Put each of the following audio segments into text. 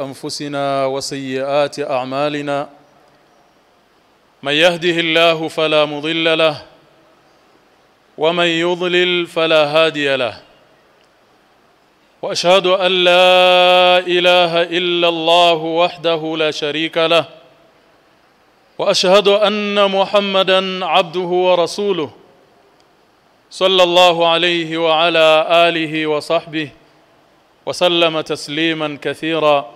أنفسنا وسيئات أعمالنا من يهده الله فلا مضل له ومن يضلل فلا هادي له وأشهد أن لا إله إلا الله وحده لا شريك له وأشهد أن محمدا عبده ورسوله صلى الله عليه وعلى آله وصحبه وسلم تسليما كثيرا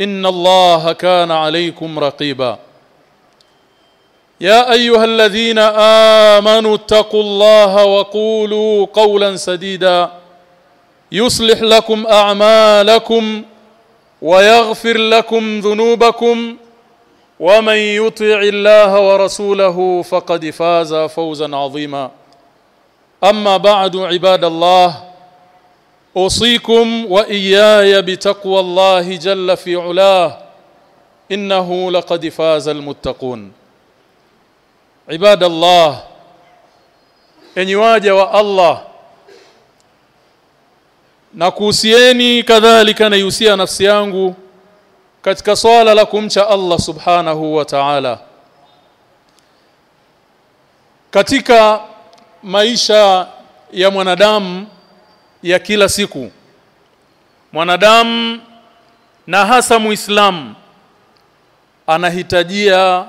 إن الله كان عليكم رقيبا. يا أيها الذين آمنوا اتقوا الله وقولوا قولا سديدا. يصلح لكم أعمالكم ويغفر لكم ذنوبكم. ومن يطع الله ورسوله فقد فاز فوزا عظيما. أما بعد عباد الله اوصيكم واياي بتقوى الله جل في علاه انه لقد فاز المتقون عباد الله enyi waja wa Allah na kuhusieni kadhalika naihusia nafsi yangu katika swala la kumcha Allah subhanahu wa ta'ala katika maisha ya mwanadamu ya kila siku. Mwanadamu na hasa muislamu anahitajia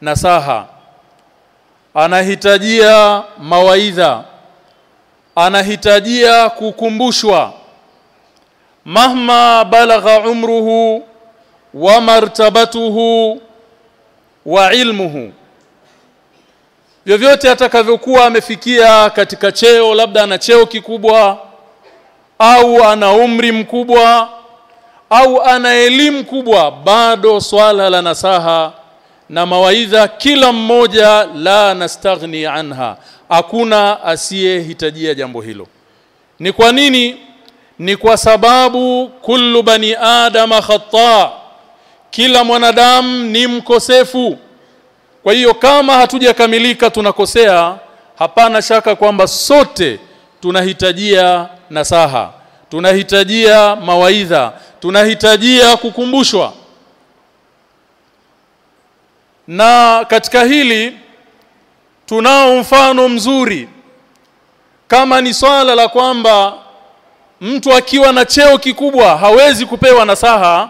nasaha anahitajia mawaidha anahitajia kukumbushwa. Mahma balagha umruhu wa martabatuhu wa ilmuhu. Vyovyote atakavyokuwa amefikia katika cheo labda ana cheo kikubwa au ana umri mkubwa au ana elimu kubwa bado swala la nasaha. Na mawaidha kila mmoja la nastaghni anha. Hakuna asiyehitajia jambo hilo. Ni kwa nini? Ni kwa sababu kullu bani adama khata. Kila mwanadamu ni mkosefu. Kwa hiyo kama hatujakamilika tunakosea hapana shaka kwamba sote tunahitajia nasaha. Tunahitajia mawaidha tunahitajia kukumbushwa. Na katika hili tunao mfano mzuri. Kama ni swala la kwamba mtu akiwa na cheo kikubwa hawezi kupewa nasaha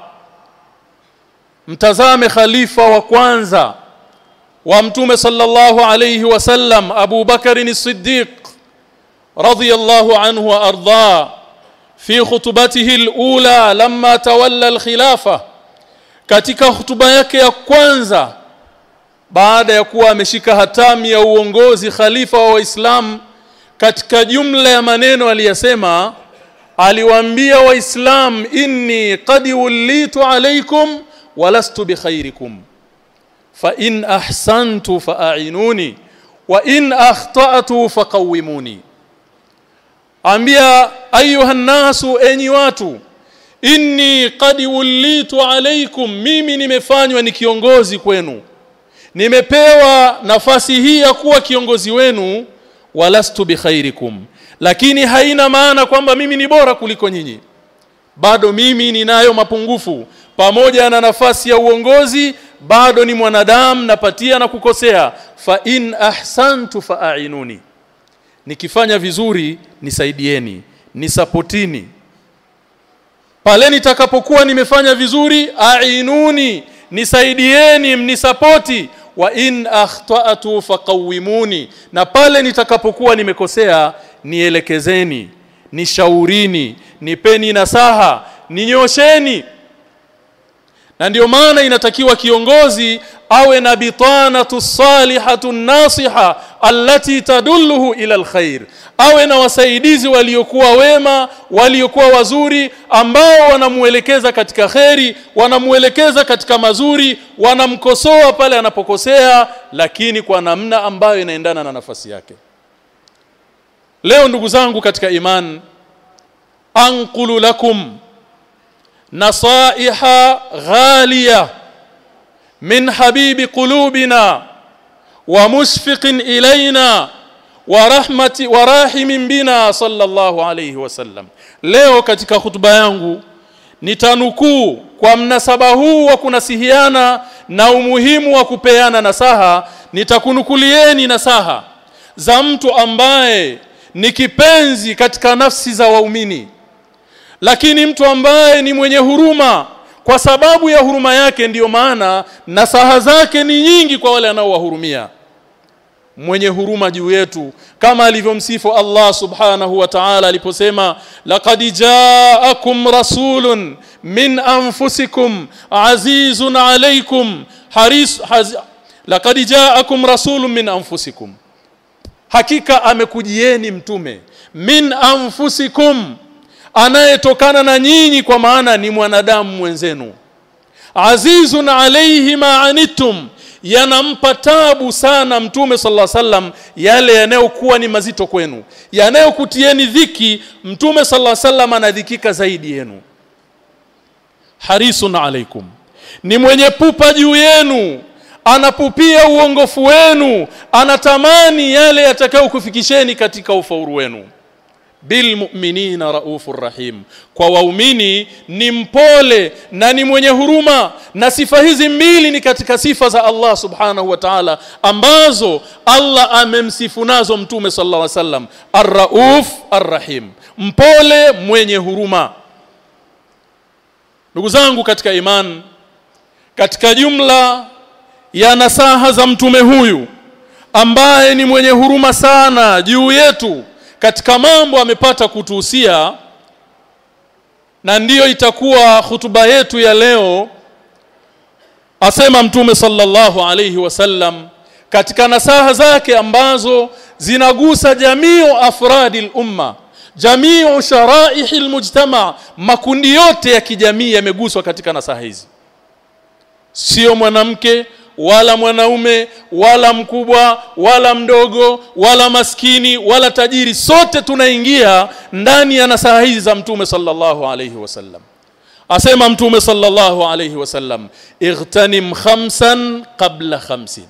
mtazame khalifa wa kwanza wa mtume sallallahu alayhi wasallam Abu Bakari as-Siddiq radiyallahu الله عنه وارضاه fi خطبته الاولى لما تولى الخلافه katika hutuba yake ya kwanza baada ya kuwa ameshika hatamu ya uongozi khalifa wa waislamu katika jumla ya maneno aliyasema aliwaambia waislam inni qad wulitu alaykum walastu bikhairikum fa in ahsantu fa'inuni wa in akhta'tu faqawimuni ambia ayuha nasu enyi watu inni qad wulitu alaykum mimi nimefanywa ni kiongozi kwenu. Nimepewa nafasi hii ya kuwa kiongozi wenu walastu bikhairikum lakini haina maana kwamba mimi ni bora kuliko nyinyi. Bado mimi ninayo mapungufu. Pamoja na nafasi ya uongozi bado ni mwanadamu napatia na kukosea. Fa in ahsantu fa'inuni nikifanya vizuri nisaidieni nisapotini. Pale nitakapokuwa nimefanya vizuri ainuni nisaidieni mnisapoti. Wa in akhtatu faqawimuni na pale nitakapokuwa nimekosea nielekezeni nishaurini nipeni nasaha ninyosheni. Na ndiyo maana inatakiwa kiongozi awe na bitanatu salihatu nasiha allati tadulluhu ila alkhair. Awe na wasaidizi waliokuwa wema waliokuwa wazuri ambao wanamuelekeza katika kheri wanamuelekeza katika mazuri wanamkosoa pale anapokosea lakini kwa namna ambayo inaendana na nafasi yake. Leo ndugu zangu katika iman anqulu lakum nasaiha ghalia min habibi qulubina wa إلينا ilaina wa rahmati wa rahimin bina sallallahu alayhi wasallam leo katika hutuba yangu nitanukuu kwa mnasaba huu wa kunasihiana na umuhimu wa kupeana nasaha nitakunukulieni nasaha za mtu ambaye ni kipenzi katika nafsi za waumini lakini mtu ambaye ni mwenye huruma kwa sababu ya huruma yake ndiyo maana nasaha zake ni nyingi kwa wale anaowahurumia mwenye huruma juu yetu. Kama alivyomsifu Allah subhanahu wa ta'ala aliposema laqad ja'akum rasulun min anfusikum azizun alaykum. Haris haz, laqad ja'akum rasulun min anfusikum. Hakika amekujieni mtume. Min anfusikum anayetokana na nyinyi kwa maana ni mwanadamu mwenzenu. Azizun alayhi ma anittum yanampa tabu sana mtume sallallahu sallam yale yanayokuwa ni mazito kwenu. Yanayokutieni dhiki mtume sallallahu wasallam anadhikika zaidi yenu. Harisun alaikum. Ni mwenye pupa juu yenu anapupia uongofu wenu anatamani yale yatakayokufikisheni katika ufauru wenu bilmu'minina raufur rahim. Kwa waumini ni mpole na ni mwenye huruma na sifa hizi mbili ni katika sifa za Allah subhanahu wa ta'ala ambazo Allah amemsifu nazo mtume sallallahu alaihi wasallam. Arrauf arrahim. Mpole mwenye huruma. Ndugu zangu katika iman katika jumla ya nasaha za mtume huyu ambaye ni mwenye huruma sana juu yetu katika mambo amepata kutuhusia na ndiyo itakuwa hutuba yetu ya leo asema mtume sallallahu alayhi wasallam katika nasaha zake ambazo zinagusa jamii afradi umma jamii sharaihi almujtama makundi yote ya kijamii yameguswa katika nasaha hizi. Sio mwanamke wala mwanaume wala mkubwa wala mdogo wala maskini wala tajiri sote tunaingia ndani ya nasaha hizi za mtume sallallahu alayhi wasallam. Asema mtume sallallahu alayhi wasallam igtanim khamsan qabla khamsin.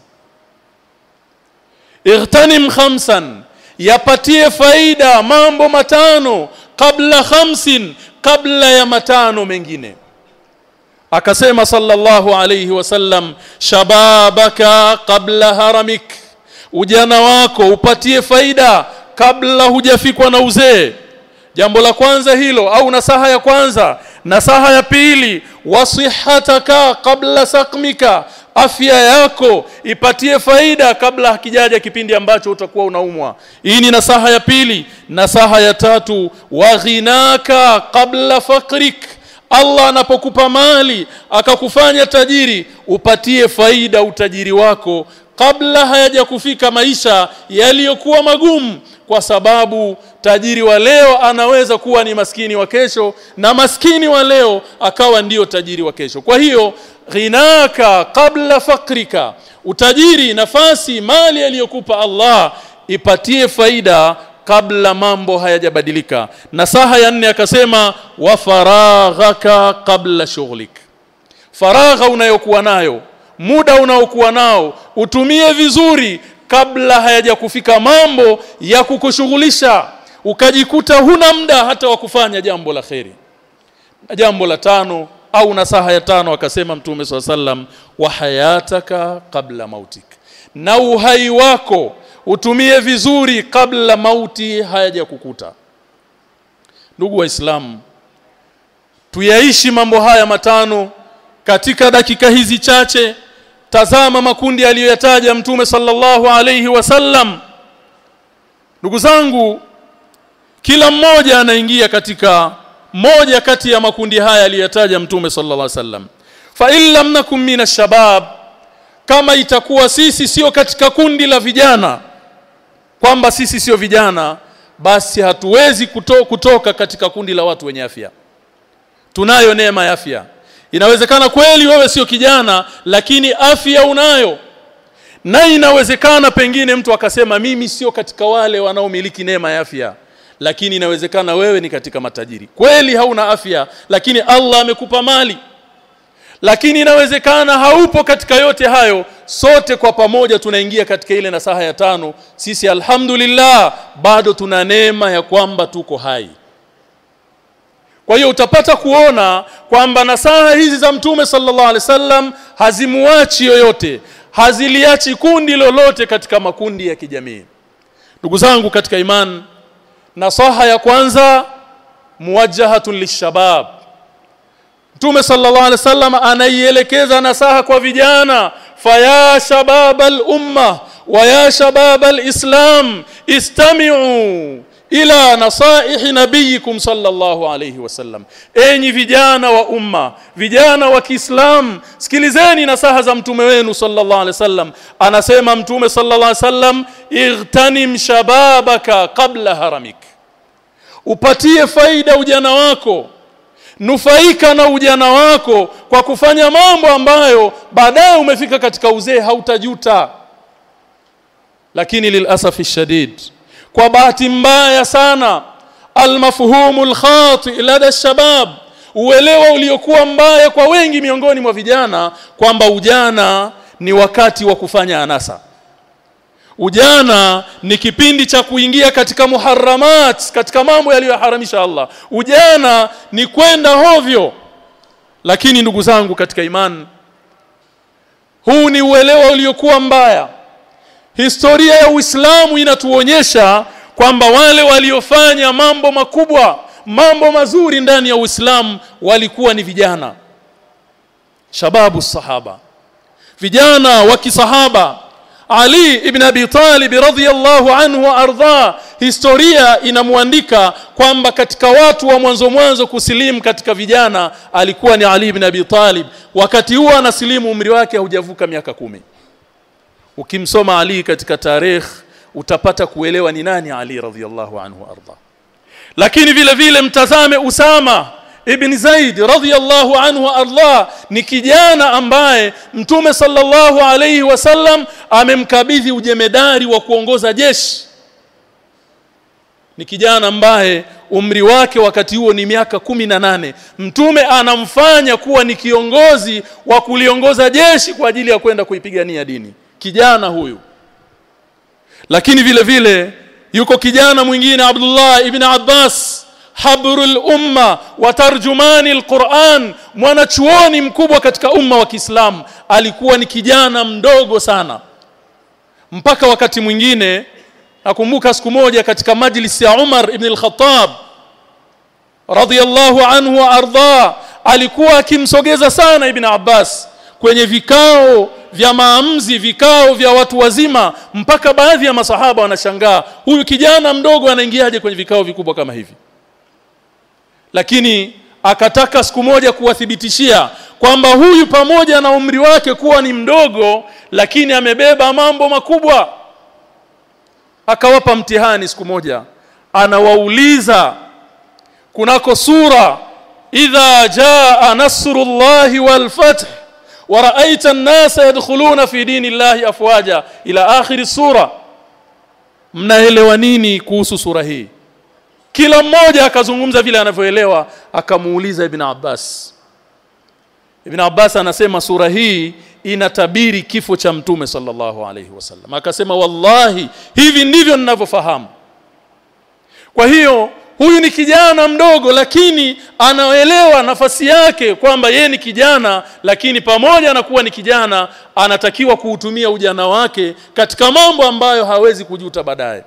Igtanim khamsan yapatie faida mambo matano kabla khamsin kabla ya matano mengine akasema sallallahu alayhi wasallam shababaka qabla haramik. Ujana wako upatie faida kabla hujafikwa na uzee. Jambo la kwanza hilo au nasaha ya kwanza nasaha ya pili wasihataka kabla sakmika. Afya yako ipatie faida kabla hakijaja kipindi ambacho utakuwa unaumwa. Hii ni nasaha ya pili. Nasaha ya tatu waghinaka kabla fakrik Allah anapokupa mali akakufanya tajiri upatie faida utajiri wako kabla hayaja kufika maisha yaliyokuwa magumu kwa sababu tajiri wa leo anaweza kuwa ni maskini wa kesho na maskini wa leo akawa ndiyo tajiri wa kesho. Kwa hiyo ghinaka kabla fakrika utajiri nafasi mali aliyokupa Allah ipatie faida kabla mambo hayajabadilika. Nasaha ya nne akasema wa faraghaka kabla shughlik. Faragha unayokuwa nayo muda unaokuwa nao utumie vizuri kabla hayajakufika mambo ya kukushughulisha. Ukajikuta huna muda hata wa kufanya jambo la kheri. Na jambo la tano au nasaha ya tano akasema mtume swalla sallam wa hayataka kabla mautik. Na uhai wako utumie vizuri kabla mauti hayaja kukuta. Ndugu waislamu tuyaishi mambo haya matano katika dakika hizi chache. Tazama makundi aliyoyataja mtume sallallahu alayhi wasallam ndugu zangu kila mmoja anaingia katika moja kati ya makundi haya aliyoyataja mtume sallallahu alayhi wasallam fa illa mnakum nakum min shabab kama itakuwa sisi sio katika kundi la vijana kwamba sisi sio vijana basi hatuwezi kuto, kutoka katika kundi la watu wenye afya. Tunayo neema ya afya. Inawezekana kweli wewe sio kijana lakini afya unayo. Na inawezekana pengine mtu akasema mimi sio katika wale wanaomiliki neema ya afya. Lakini inawezekana wewe ni katika matajiri. Kweli hauna afya lakini Allah amekupa mali lakini inawezekana haupo katika yote hayo. Sote kwa pamoja tunaingia katika ile nasaha ya tano. Sisi alhamdulillah bado tuna neema ya kwamba tuko hai. Kwa hiyo utapata kuona kwamba nasaha hizi za mtume sallallahu alaihi wasallam hazimuachi yoyote haziliachi kundi lolote katika makundi ya kijamii. Ndugu zangu katika iman nasaha ya kwanza muwajjahatun lishabab Mtume sallallahu alaihi wasallam anaielekeza nasaha kwa vijana. Faya shababal umma wa ya shababal islam istami'u ila nasaihi nabiyikum sallallahu alayhi wasallam. Enyi vijana wa umma vijana wa Kiislam sikilizeni nasaha za mtume wenu sallallahu alayhi wasallam. Anasema mtume sallallahu alayhi wasallam igtanim shababaka qabla haramik. Upatie faida ujana wako nufaika na ujana wako kwa kufanya mambo ambayo baadaye umefika katika uzee hautajuta. Lakini lilasafi shadid kwa bahati mbaya sana almafhumu alkhati lada shabab uelewa uliokuwa mbaya kwa wengi miongoni mwa vijana kwamba ujana ni wakati wa kufanya anasa ujana ni kipindi cha kuingia katika muharramat katika mambo yaliyoharamisha Allah. Ujana ni kwenda hovyo. Lakini ndugu zangu katika imani huu ni uelewa uliokuwa mbaya. Historia ya Uislamu inatuonyesha kwamba wale waliofanya mambo makubwa mambo mazuri ndani ya Uislamu walikuwa ni vijana. Shababu sahaba. Vijana wa kisahaba Ali ibn Abi Talib radhiyallahu anhu wa historia inamwandika kwamba katika watu wa mwanzo mwanzo kusilimu katika vijana alikuwa ni Ali ibn Abi Talib. Wakati huo anasilimu umri wake haujavuka miaka kumi. Ukimsoma Ali katika tarikh utapata kuelewa ni nani Ali radhiyallahu anhu arda lakini vile vile mtazame Usama ibn Zaid radhiyallahu anhu Allah ni kijana ambaye mtume sallallahu alayhi wasallam amemkabidhi ujemedari wa kuongoza jeshi. Ni kijana ambaye umri wake wakati huo ni miaka kumi na nane. Mtume anamfanya kuwa ni kiongozi wa kuliongoza jeshi kwa ajili ya kwenda kuipigania dini. Kijana huyu. Lakini vile vile yuko kijana mwingine Abdullah ibn Abbas habrul umma wa tarjumani alquran mwanachuoni mkubwa katika umma wa Kiislamu. Alikuwa ni kijana mdogo sana. Mpaka wakati mwingine nakumbuka siku moja katika majlis ya Umar ibn al-Khattab radiyallahu anhu arda alikuwa akimsogeza sana ibn Abbas kwenye vikao vya maamuzi vikao vya watu wazima mpaka baadhi ya masahaba wanashangaa huyu kijana mdogo anaingiaje kwenye vikao vikubwa kama hivi lakini akataka siku moja kuwathibitishia kwamba huyu pamoja na umri wake kuwa ni mdogo lakini amebeba mambo makubwa. Akawapa mtihani siku moja. Anawauliza kunako sura idha jaa nasrullahi walfath wa ra'aita an-nasa yadkhuluna fi dinillahi afwaja ila akhir sura mnaelewa nini kuhusu sura hii? Kila mmoja akazungumza vile anavyoelewa akamuuliza ibn Abbas. Ibn Abbas anasema sura hii inatabiri kifo cha mtume sallallahu alaihi wasallam akasema wallahi hivi ndivyo ninavyofahamu. Kwa hiyo huyu ni kijana mdogo lakini anaelewa nafasi yake kwamba ye ni kijana lakini pamoja na kuwa ni kijana anatakiwa kuutumia ujana wake katika mambo ambayo hawezi kujuta baadaye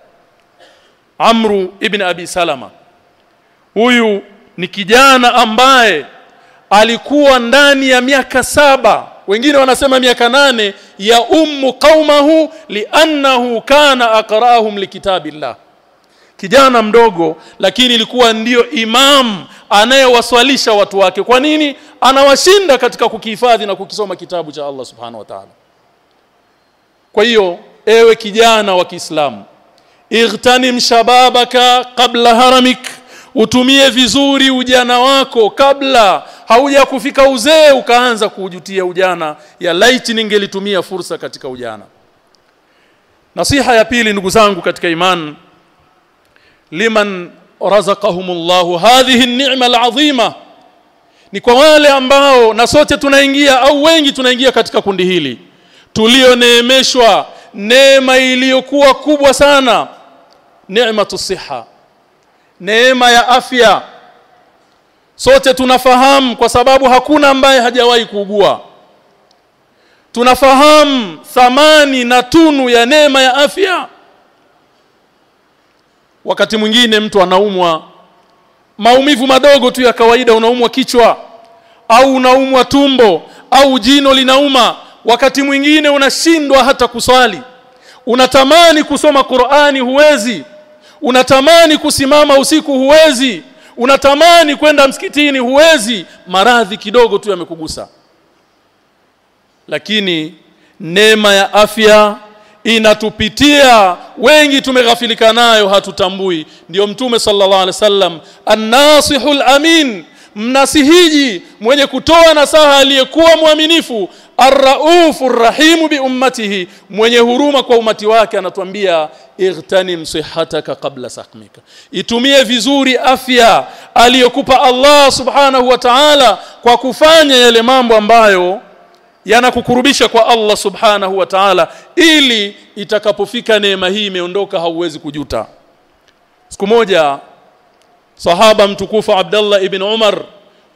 Amru ibn Abi Salama. Huyu ni kijana ambaye alikuwa ndani ya miaka saba. Wengine wanasema miaka nane ya ummu qaumahu liannahu kana aqra'ahum likitabillah kijana mdogo lakini ilikuwa ndiyo imam anayewaswalisha watu wake. Kwa nini? Anawashinda katika kukihifadhi na kukisoma kitabu cha Allah subhanahu wa ta'ala. Kwa hiyo ewe kijana wa Kiislamu igtanim shababaka qabla haramik. Utumie vizuri ujana wako kabla hauja kufika uzee ukaanza kujutia ujana. Ya laiti ningelitumia fursa katika ujana. Nasiha ya pili ndugu zangu katika iman. Liman razaqahumullahu hadhihi an-ni'ma al-'azima. Ni kwa wale ambao na sote tunaingia au wengi tunaingia katika kundi hili. Tulioneemeshwa neema iliyokuwa kubwa sana neema siha. Neema ya afya. Sote tunafahamu kwa sababu hakuna ambaye hajawahi kuugua. Tunafahamu thamani na tunu ya neema ya afya. Wakati mwingine mtu anaumwa maumivu madogo tu ya kawaida unaumwa kichwa au unaumwa tumbo au jino linauma wakati mwingine unashindwa hata kuswali. Unatamani kusoma Qur'ani huwezi unatamani kusimama usiku huwezi. Unatamani kwenda msikitini huwezi. Maradhi kidogo tu yamekugusa. Lakini neema ya afya inatupitia. Wengi tumeghafilika nayo hatutambui. Ndiyo mtume sallallahu alaihi wasallam annasihul amin mnasihiji mwenye kutoa nasaha aliyekuwa mwaminifu. Arraufur rahimu bi ummatihi mwenye huruma kwa umati wake anatuambia igtanim sihataka qabla saqmika. Itumie vizuri afya aliyokupa Allah subhanahu wa ta'ala kwa kufanya yale mambo ambayo yanakukurubisha kwa Allah subhanahu wa ta'ala ili itakapofika neema hii imeondoka hauwezi kujuta. Siku moja sahaba mtukufu Abdullah ibn Umar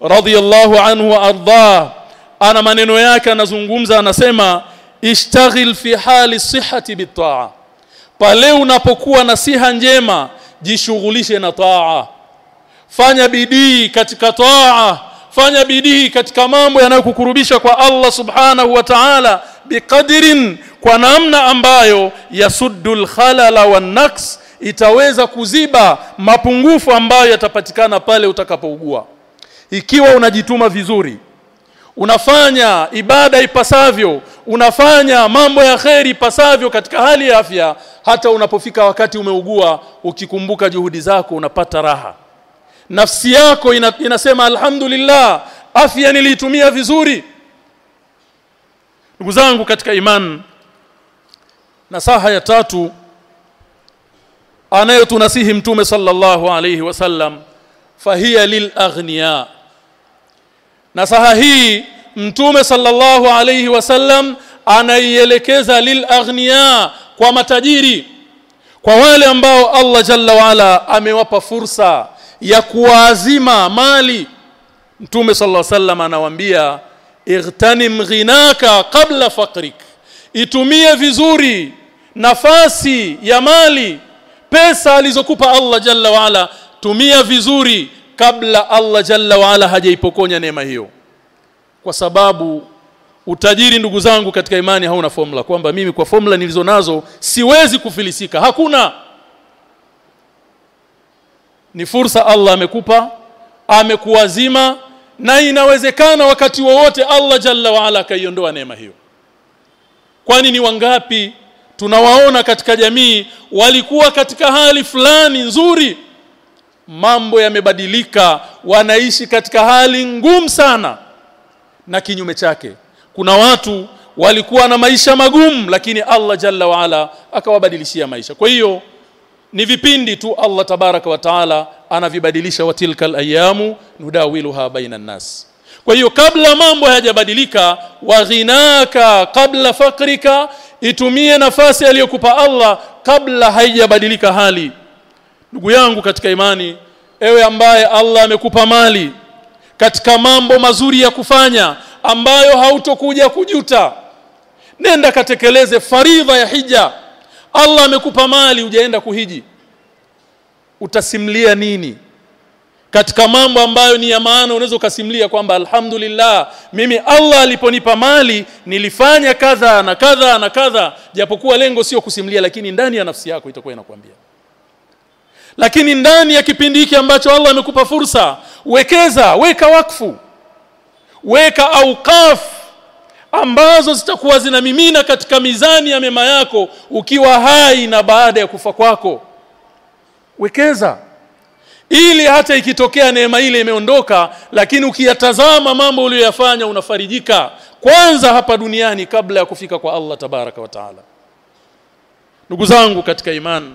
radhiyallahu anhu wa ana maneno yake anazungumza anasema ishtaghil fi hali sihhati bitaa pale unapokuwa na siha njema jishughulishe na taa. Fanya bidii katika taa. Fanya bidii katika mambo yanayokukurubisha kwa Allah subhanahu wa ta'ala biqadrin kwa namna ambayo yasuddul khalala wan naqs itaweza kuziba mapungufu ambayo yatapatikana pale utakapougua. Ikiwa unajituma vizuri unafanya ibada ipasavyo unafanya mambo ya kheri ipasavyo katika hali ya afya hata unapofika wakati umeugua ukikumbuka juhudi zako unapata raha. Nafsi yako ina, inasema alhamdulillah afya niliitumia vizuri. Ndugu zangu katika iman nasaha ya tatu anayotunasihi mtume sallallahu alayhi wasallam fahiya lil aghniya nasaha hii mtume sallallahu alayhi wasallam anaielekeza lilaghnia kwa matajiri kwa wale ambao Allah jalla waala amewapa fursa ya kuazima mali. Mtume sallallahu alayhi wasallam anawaambia igtanim ghinaka qabla faqrik itumie vizuri nafasi ya mali pesa alizokupa Allah jalla waala tumia vizuri kabla Allah jalla waala hajaipokonya neema hiyo. Kwa sababu utajiri ndugu zangu katika imani hauna formula kwamba mimi kwa formula nilizonazo siwezi kufilisika. Hakuna. Ni fursa Allah amekupa amekuwazima na inawezekana wakati wowote Allah jalla waala akaiondoa neema hiyo. Kwani ni wangapi tunawaona katika jamii walikuwa katika hali fulani nzuri mambo yamebadilika wanaishi katika hali ngumu sana. Na kinyume chake kuna watu walikuwa na maisha magumu lakini Allah jalla waala akawabadilishia maisha. Kwa hiyo ni vipindi tu Allah tabaraka wa taala anavibadilisha watilka ayamu nudawiluha baina nas kwa hiyo kabla mambo hayajabadilika waghinaka kabla fakrika itumie nafasi aliyokupa Allah kabla haijabadilika hali ndugu yangu katika imani ewe ambaye Allah amekupa mali katika mambo mazuri ya kufanya ambayo hautokuja kujuta nenda katekeleze faridha ya hija. Allah amekupa mali hujaenda kuhiji. Utasimlia nini? Katika mambo ambayo ni ya maana unaweza ukasimlia kwamba alhamdulillah mimi Allah aliponipa mali nilifanya kadha na kadha na kadha japokuwa lengo sio kusimlia lakini ndani ya nafsi yako itakuwa inakwambia lakini ndani ya kipindi hiki ambacho Allah amekupa fursa wekeza weka wakfu. Weka auqaf ambazo zitakuwa zinamimina katika mizani ya mema yako ukiwa hai na baada ya kufa kwako. Wekeza. Ili hata ikitokea neema ile imeondoka lakini ukiyatazama mambo uliyoyafanya unafarijika. Kwanza hapa duniani kabla ya kufika kwa Allah tabaraka wa taala. Ndugu zangu katika imani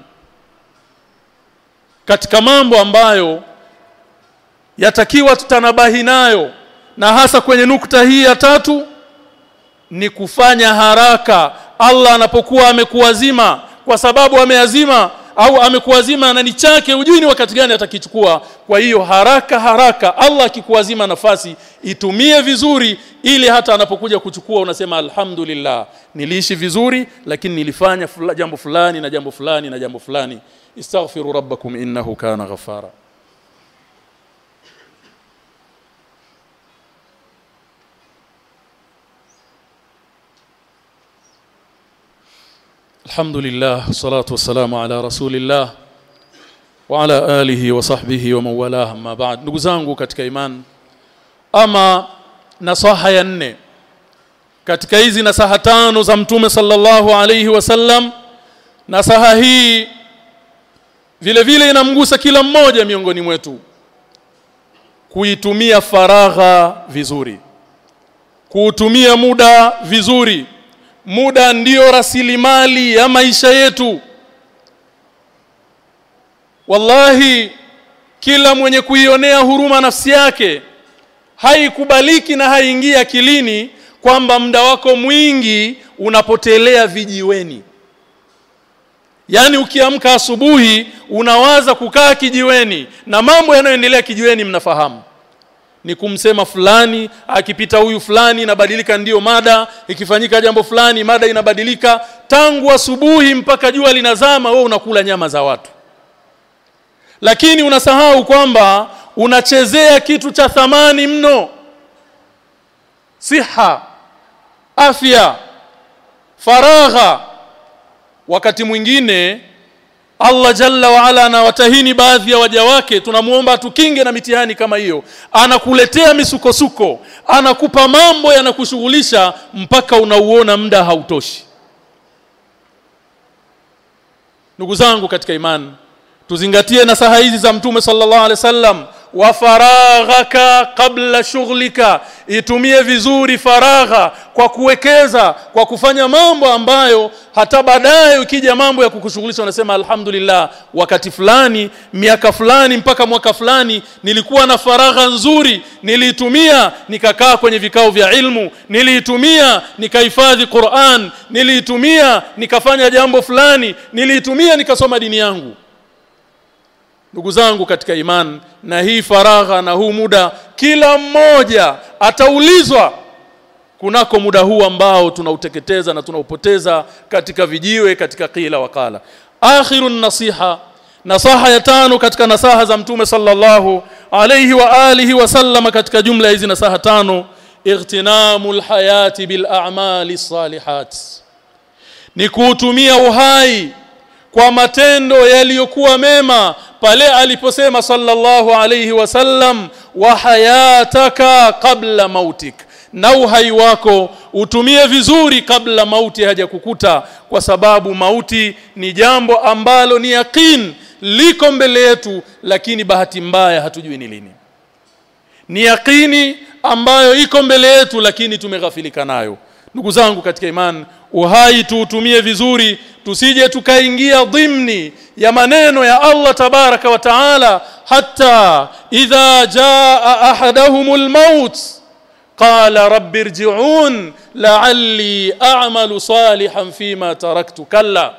katika mambo ambayo yatakiwa tutanabahi nayo na hasa kwenye nukta hii ya tatu ni kufanya haraka Allah anapokuwa amekuazima. Kwa sababu ameazima au amekuazima na ni chake hujui ni wakati gani atakichukua. Kwa hiyo haraka haraka Allah akikuazima nafasi itumie vizuri ili hata anapokuja kuchukua unasema alhamdulillah niliishi vizuri lakini nilifanya fula, jambo fulani na jambo fulani na jambo fulani istaghfiru rabbakum innahu kana ghafara الحمد لله والصلاة والسلام على رسول الله وعلى آله وصحبه ومن والاه أما بعد ndugu zangu katika iman ama nasaha ya nne katika hizi nasaha tano za mtume sallallahu alayhi wasallam nasaha hii vile vile inamgusa kila mmoja miongoni mwetu kuitumia faragha vizuri kuutumia muda vizuri. Muda ndiyo rasilimali ya maisha yetu. Wallahi kila mwenye kuionea huruma nafsi yake haikubaliki na haingii akilini kwamba muda wako mwingi unapotelea vijiweni yaani ukiamka asubuhi unawaza kukaa kijiweni na mambo yanayoendelea kijiweni mnafahamu. Ni kumsema fulani akipita huyu fulani inabadilika ndiyo mada. Ikifanyika jambo fulani mada inabadilika. Tangu asubuhi mpaka jua linazama wewe unakula nyama za watu. Lakini unasahau kwamba unachezea kitu cha thamani mno. Siha afya faragha wakati mwingine Allah jalla wa ala anawatahini baadhi ya waja wake tunamuomba tukinge na mitihani kama hiyo. Anakuletea misukosuko anakupa mambo yanakushughulisha mpaka unauona muda hautoshi. Ndugu zangu katika imani tuzingatie nasaha hizi za mtume sallallahu alaihi wasallam wa faraghaka qabla shughlika. Itumie vizuri faragha kwa kuwekeza kwa kufanya mambo ambayo hata baadaye ukija mambo ya kukushughulisha unasema alhamdulillah wakati fulani miaka fulani mpaka mwaka fulani nilikuwa na faragha nzuri niliitumia nikakaa kwenye vikao vya ilmu niliitumia nikahifadhi Qur'an niliitumia nikafanya jambo fulani niliitumia nikasoma dini yangu ndugu zangu katika imani na hii faragha na huu muda kila mmoja ataulizwa kunako muda huu ambao tunauteketeza na tunaupoteza katika vijiwe katika kila wakala akhirun nasiha nasaha ya tano katika nasaha za mtume sallallahu alayhi wa alihi wasallam katika jumla hizi nasaha tano igtinamul hayati bil a'mali salihat. Ni kuutumia uhai kwa matendo yaliyokuwa mema pale aliposema sallallahu alayhi wasallam wa hayataka qabla mautik. Na uhai wako utumie vizuri kabla mauti hajakukuta kwa sababu mauti ni jambo ambalo ni yaqin liko mbele yetu lakini bahati mbaya hatujui ni lini. Ni yaqini ambayo iko mbele yetu lakini tumeghafilika nayo. Ndugu zangu katika imani uhai tuutumie vizuri tusije tukaingia dhimni ya maneno ya Allah tabaraka wa taala hatta idha jaa ahadahumul maut. Qala rabbi irji'un la'alli a'malu salihan fima taraktu. Kalla.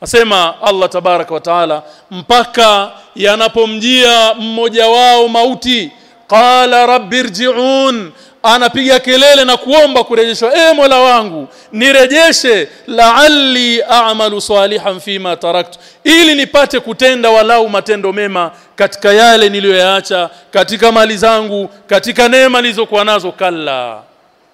Asema Allah tabaraka wa taala mpaka yanapomjia mmoja wao mauti. Qala rabbi irji'un anapiga kelele na kuomba kurejeshwa e Mola wangu nirejeshe la'alli a'malu salihan fima taraktu. Ili nipate kutenda walau matendo mema katika yale niliyoyaacha katika mali zangu katika neema nilizokuwa nazo kalla.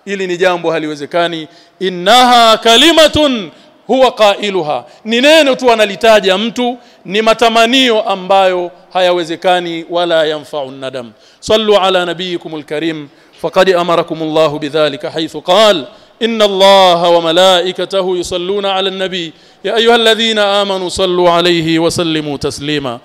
Ili ni jambo haliwezekani. Innaha kalimatun huwa qailuha. Ni neno tu analitaja mtu ni matamanio ambayo hayawezekani wala yanfa'u nadam sallu ala nabiyikumul karim فقد أمركم الله بذلك حيث قال إن الله وملائكته يصلون على النبي. يا أيها الذين آمنوا صلوا عليه وسلموا تسليما.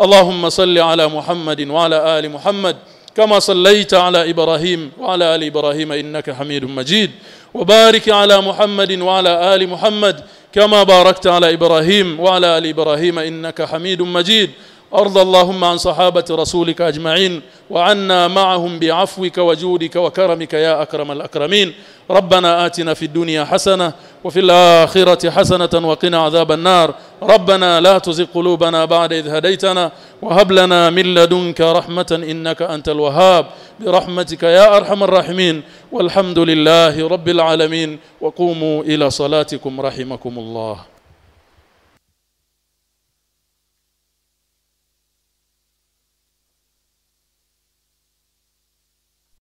اللهم صل على محمد وعلى آل محمد كما صليت على إبراهيم وعلى آل إبراهيم إنك حميد مجيد. وبارك على محمد وعلى آل محمد كما باركت على إبراهيم وعلى آل إبراهيم إنك حميد مجيد. أرض اللهم عن صحابة رسولك أجمعين وعنا معهم بعفوك وجودك وكرمك يا أكرم الأكرمين. ربنا آتنا في الدنيا حسنة وفي الآخرة حسنة وقنا عذاب النار. ربنا لا تزغ قلوبنا بعد إذ هديتنا وهب لنا من لدنك رحمة إنك أنت الوهاب. برحمتك يا أرحم الراحمين. والحمد لله رب العالمين. وقوموا إلى صلاتكم رحمكم الله.